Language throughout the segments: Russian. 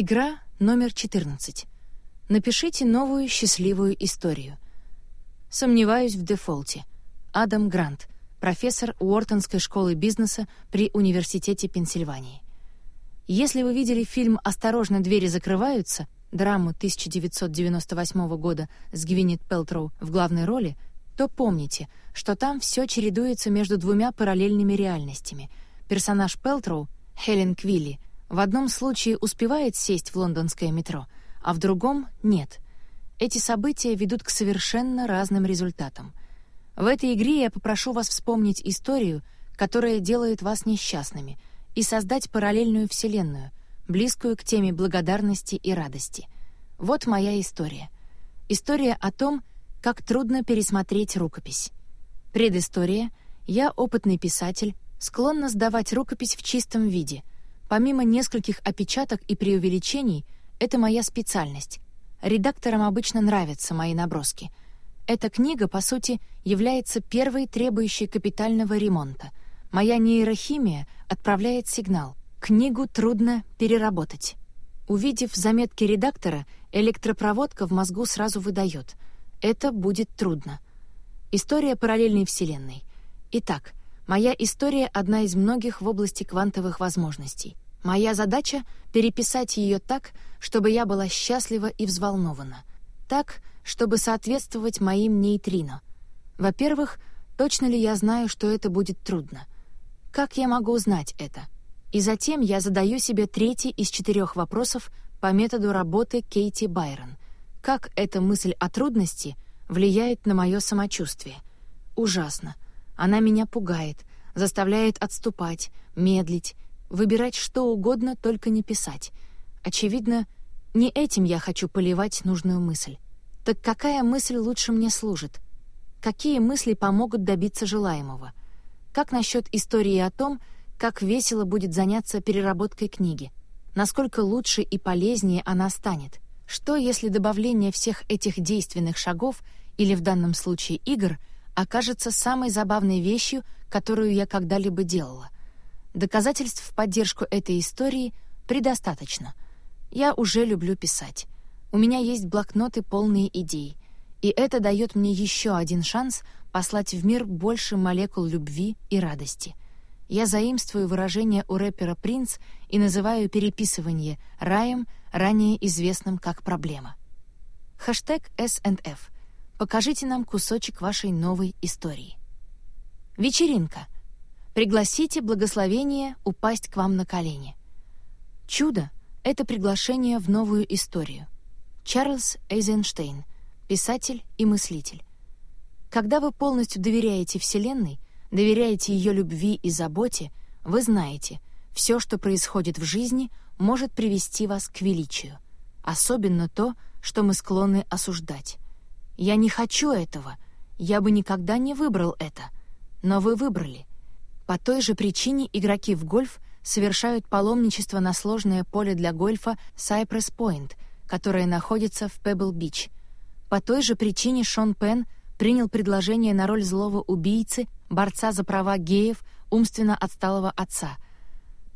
Игра номер 14. Напишите новую счастливую историю. Сомневаюсь в дефолте. Адам Грант, профессор Уортонской школы бизнеса при Университете Пенсильвании. Если вы видели фильм «Осторожно, двери закрываются», драму 1998 года с Гвинет Пелтроу в главной роли, то помните, что там все чередуется между двумя параллельными реальностями. Персонаж Пелтроу, Хелен Квилли, в одном случае успевает сесть в лондонское метро, а в другом — нет. Эти события ведут к совершенно разным результатам. В этой игре я попрошу вас вспомнить историю, которая делает вас несчастными — и создать параллельную вселенную, близкую к теме благодарности и радости. Вот моя история. История о том, как трудно пересмотреть рукопись. Предыстория. Я опытный писатель, склонна сдавать рукопись в чистом виде. Помимо нескольких опечаток и преувеличений, это моя специальность. Редакторам обычно нравятся мои наброски. Эта книга, по сути, является первой требующей капитального ремонта — Моя нейрохимия отправляет сигнал. Книгу трудно переработать. Увидев заметки редактора, электропроводка в мозгу сразу выдает. Это будет трудно. История параллельной вселенной. Итак, моя история — одна из многих в области квантовых возможностей. Моя задача — переписать ее так, чтобы я была счастлива и взволнована. Так, чтобы соответствовать моим нейтрино. Во-первых, точно ли я знаю, что это будет трудно — как я могу узнать это? И затем я задаю себе третий из четырех вопросов по методу работы Кейти Байрон. Как эта мысль о трудности влияет на мое самочувствие? Ужасно. Она меня пугает, заставляет отступать, медлить, выбирать что угодно, только не писать. Очевидно, не этим я хочу поливать нужную мысль. Так какая мысль лучше мне служит? Какие мысли помогут добиться желаемого? Как насчет истории о том, как весело будет заняться переработкой книги? Насколько лучше и полезнее она станет? Что, если добавление всех этих действенных шагов, или в данном случае игр, окажется самой забавной вещью, которую я когда-либо делала? Доказательств в поддержку этой истории предостаточно. Я уже люблю писать. У меня есть блокноты, полные идей. И это дает мне еще один шанс — послать в мир больше молекул любви и радости. Я заимствую выражение у рэпера «Принц» и называю переписывание раем, ранее известным как проблема. Хэштег СНФ. Покажите нам кусочек вашей новой истории. Вечеринка. Пригласите благословение упасть к вам на колени. Чудо — это приглашение в новую историю. Чарльз Эйзенштейн, писатель и мыслитель. Когда вы полностью доверяете Вселенной, доверяете ее любви и заботе, вы знаете, все, что происходит в жизни, может привести вас к величию. Особенно то, что мы склонны осуждать. Я не хочу этого, я бы никогда не выбрал это. Но вы выбрали. По той же причине игроки в гольф совершают паломничество на сложное поле для гольфа Cypress Point, которое находится в Пебл-Бич. По той же причине Шон Пен — принял предложение на роль злого убийцы, борца за права геев, умственно отсталого отца.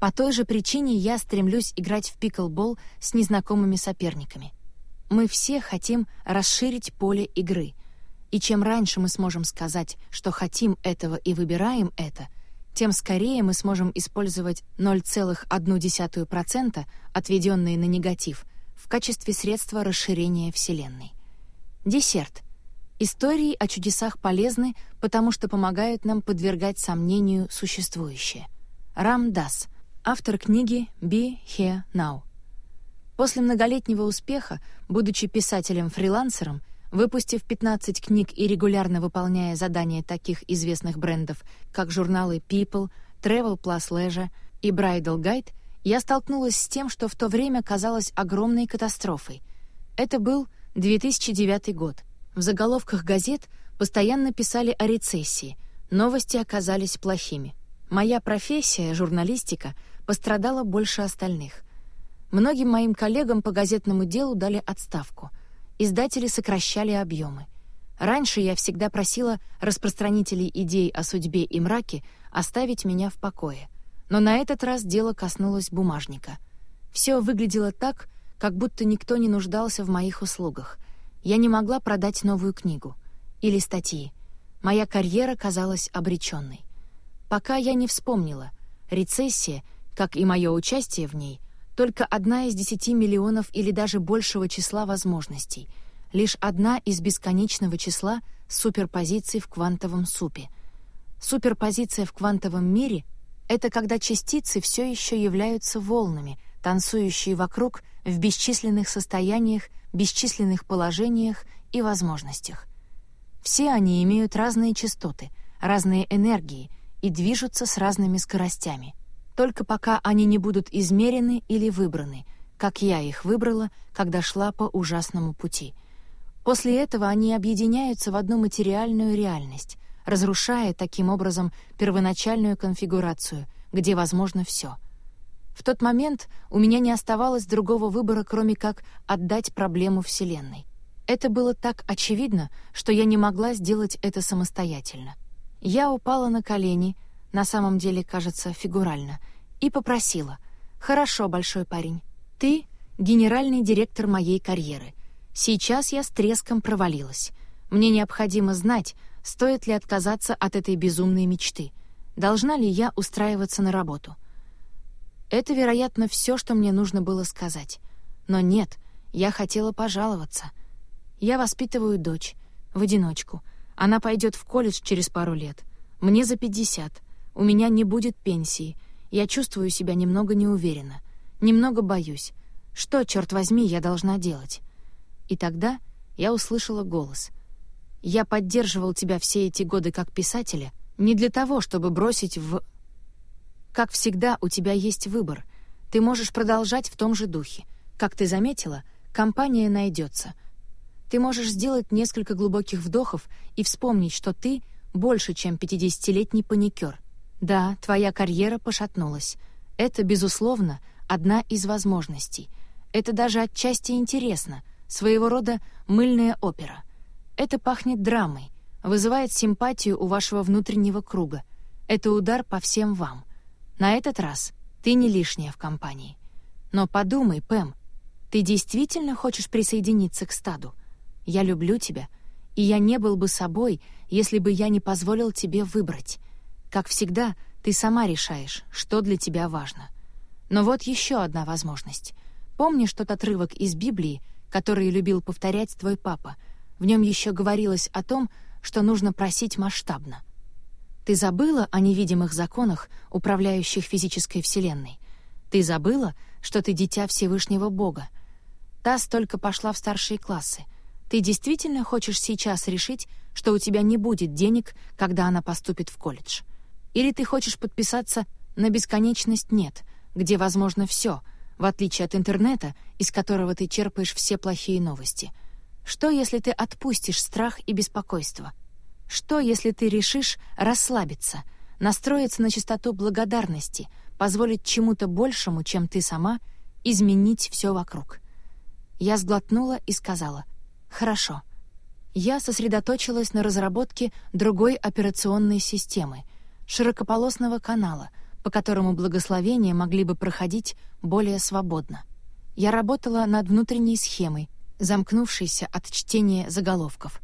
По той же причине я стремлюсь играть в пиклбол с незнакомыми соперниками. Мы все хотим расширить поле игры. И чем раньше мы сможем сказать, что хотим этого и выбираем это, тем скорее мы сможем использовать 0,1%, отведенные на негатив, в качестве средства расширения Вселенной. Десерт — Истории о чудесах полезны, потому что помогают нам подвергать сомнению существующее. Рам Дас, автор книги «Be Here Now». После многолетнего успеха, будучи писателем-фрилансером, выпустив 15 книг и регулярно выполняя задания таких известных брендов, как журналы People, Travel Plus Leisure и Bridal Guide, я столкнулась с тем, что в то время казалось огромной катастрофой. Это был 2009 год — в заголовках газет постоянно писали о рецессии, новости оказались плохими. Моя профессия, журналистика, пострадала больше остальных. Многим моим коллегам по газетному делу дали отставку. Издатели сокращали объемы. Раньше я всегда просила распространителей идей о судьбе и мраке оставить меня в покое. Но на этот раз дело коснулось бумажника. Все выглядело так, как будто никто не нуждался в моих услугах. Я не могла продать новую книгу или статьи. Моя карьера казалась обреченной. Пока я не вспомнила, рецессия, как и мое участие в ней, только одна из десяти миллионов или даже большего числа возможностей, лишь одна из бесконечного числа суперпозиций в квантовом супе. Суперпозиция в квантовом мире — это когда частицы все еще являются волнами, танцующие вокруг в бесчисленных состояниях, бесчисленных положениях и возможностях. Все они имеют разные частоты, разные энергии и движутся с разными скоростями. Только пока они не будут измерены или выбраны, как я их выбрала, когда шла по ужасному пути. После этого они объединяются в одну материальную реальность, разрушая таким образом первоначальную конфигурацию, где возможно все. В тот момент у меня не оставалось другого выбора, кроме как отдать проблему Вселенной. Это было так очевидно, что я не могла сделать это самостоятельно. Я упала на колени, на самом деле, кажется, фигурально, и попросила. «Хорошо, большой парень, ты — генеральный директор моей карьеры. Сейчас я с треском провалилась. Мне необходимо знать, стоит ли отказаться от этой безумной мечты. Должна ли я устраиваться на работу?» Это, вероятно, все, что мне нужно было сказать. Но нет, я хотела пожаловаться — я воспитываю дочь. В одиночку. Она пойдет в колледж через пару лет. Мне за пятьдесят. У меня не будет пенсии. Я чувствую себя немного неуверенно. Немного боюсь. Что, черт возьми, я должна делать? И тогда я услышала голос. Я поддерживал тебя все эти годы как писателя не для того, чтобы бросить в... Как всегда, у тебя есть выбор. Ты можешь продолжать в том же духе. Как ты заметила, компания найдется — ты можешь сделать несколько глубоких вдохов и вспомнить, что ты больше, чем 50-летний паникер. Да, твоя карьера пошатнулась. Это, безусловно, одна из возможностей. Это даже отчасти интересно, своего рода мыльная опера. Это пахнет драмой, вызывает симпатию у вашего внутреннего круга. Это удар по всем вам. На этот раз ты не лишняя в компании. Но подумай, Пэм, ты действительно хочешь присоединиться к стаду? Я люблю тебя, и я не был бы собой, если бы я не позволил тебе выбрать. Как всегда, ты сама решаешь, что для тебя важно. Но вот еще одна возможность. Помнишь тот отрывок из Библии, который любил повторять твой папа? В нем еще говорилось о том, что нужно просить масштабно. Ты забыла о невидимых законах, управляющих физической вселенной? Ты забыла, что ты дитя Всевышнего Бога? Тасс только пошла в старшие классы. Ты действительно хочешь сейчас решить, что у тебя не будет денег, когда она поступит в колледж? Или ты хочешь подписаться на бесконечность «нет», где возможно все, в отличие от интернета, из которого ты черпаешь все плохие новости? Что, если ты отпустишь страх и беспокойство? Что, если ты решишь расслабиться, настроиться на частоту благодарности, позволить чему-то большему, чем ты сама, изменить все вокруг? Я сглотнула и сказала, Хорошо. Я сосредоточилась на разработке другой операционной системы, широкополосного канала, по которому благословения могли бы проходить более свободно. Я работала над внутренней схемой, замкнувшейся от чтения заголовков.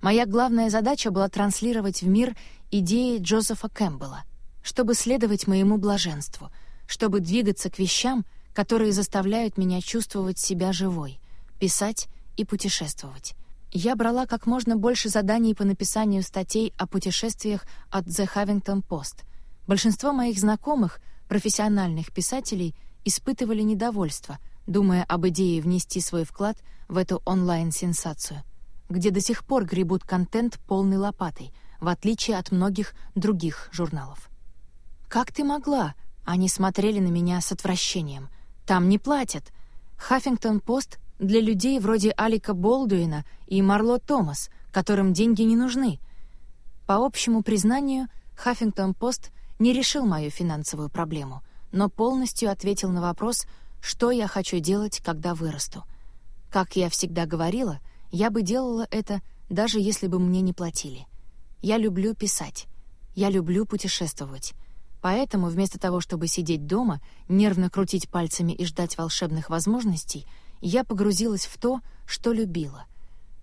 Моя главная задача была транслировать в мир идеи Джозефа Кэмпбелла, чтобы следовать моему блаженству, чтобы двигаться к вещам, которые заставляют меня чувствовать себя живой, писать и путешествовать. Я брала как можно больше заданий по написанию статей о путешествиях от The Huffington Post. Большинство моих знакомых, профессиональных писателей, испытывали недовольство, думая об идее внести свой вклад в эту онлайн-сенсацию, где до сих пор гребут контент полной лопатой, в отличие от многих других журналов. «Как ты могла?» Они смотрели на меня с отвращением. «Там не платят. Хаффингтон Пост для людей вроде Алика Болдуина и Марло Томас, которым деньги не нужны. По общему признанию, Хаффингтон-Пост не решил мою финансовую проблему, но полностью ответил на вопрос, что я хочу делать, когда вырасту. Как я всегда говорила, я бы делала это, даже если бы мне не платили. Я люблю писать. Я люблю путешествовать. Поэтому вместо того, чтобы сидеть дома, нервно крутить пальцами и ждать волшебных возможностей — я погрузилась в то, что любила.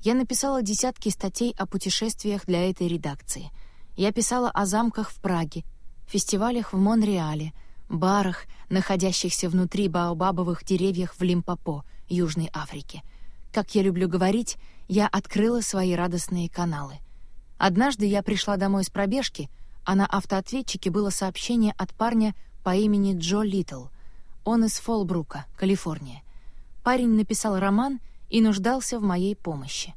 Я написала десятки статей о путешествиях для этой редакции. Я писала о замках в Праге, фестивалях в Монреале, барах, находящихся внутри баобабовых деревьев в Лимпопо, Южной Африке. Как я люблю говорить, я открыла свои радостные каналы. Однажды я пришла домой с пробежки, а на автоответчике было сообщение от парня по имени Джо Литл. Он из Фолбрука, Калифорния. Парень написал роман и нуждался в моей помощи.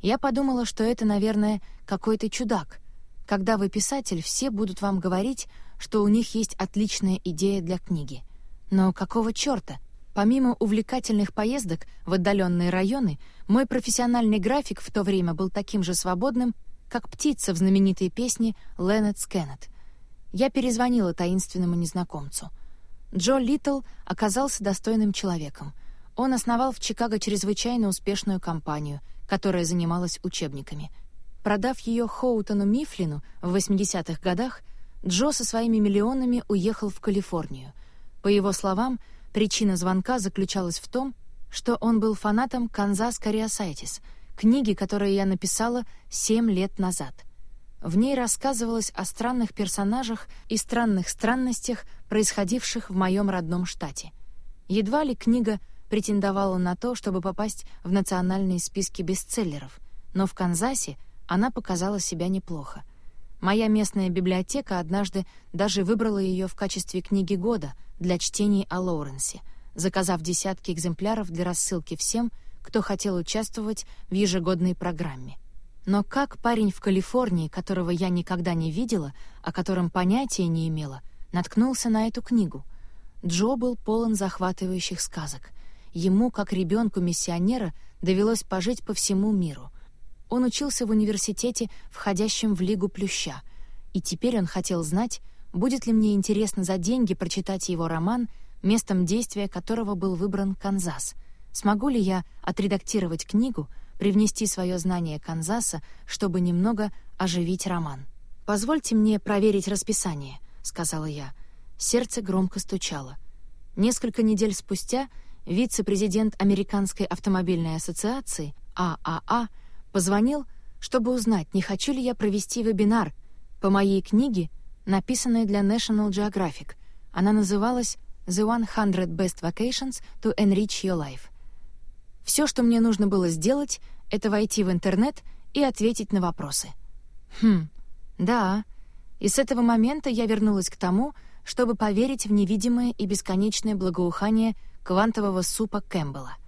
Я подумала, что это, наверное, какой-то чудак. Когда вы писатель, все будут вам говорить, что у них есть отличная идея для книги. Но какого чёрта? Помимо увлекательных поездок в отдаленные районы, мой профессиональный график в то время был таким же свободным, как птица в знаменитой песне «Леннет Скеннет». Я перезвонила таинственному незнакомцу. Джо Литл оказался достойным человеком. Он основал в Чикаго чрезвычайно успешную компанию, которая занималась учебниками. Продав ее Хоутону Мифлину в 80-х годах, Джо со своими миллионами уехал в Калифорнию. По его словам, причина звонка заключалась в том, что он был фанатом «Канзас Кариасайтис», книги, которую я написала семь лет назад. В ней рассказывалось о странных персонажах и странных странностях, происходивших в моем родном штате. Едва ли книга претендовала на то, чтобы попасть в национальные списки бестселлеров, но в Канзасе она показала себя неплохо. Моя местная библиотека однажды даже выбрала ее в качестве книги года для чтений о Лоуренсе, заказав десятки экземпляров для рассылки всем, кто хотел участвовать в ежегодной программе. Но как парень в Калифорнии, которого я никогда не видела, о котором понятия не имела, наткнулся на эту книгу? Джо был полон захватывающих сказок. Ему, как ребенку миссионера, довелось пожить по всему миру. Он учился в университете, входящем в Лигу Плюща, и теперь он хотел знать, будет ли мне интересно за деньги прочитать его роман, местом действия которого был выбран Канзас — Смогу ли я отредактировать книгу, привнести свое знание Канзаса, чтобы немного оживить роман? «Позвольте мне проверить расписание», — сказала я. Сердце громко стучало. Несколько недель спустя вице-президент Американской автомобильной ассоциации ААА а а, позвонил, чтобы узнать, не хочу ли я провести вебинар по моей книге, написанной для National Geographic. Она называлась «The 100 Best Vacations to Enrich Your Life». Все, что мне нужно было сделать, это войти в интернет и ответить на вопросы. Хм, да. И с этого момента я вернулась к тому, чтобы поверить в невидимое и бесконечное благоухание квантового супа Кэмпбелла —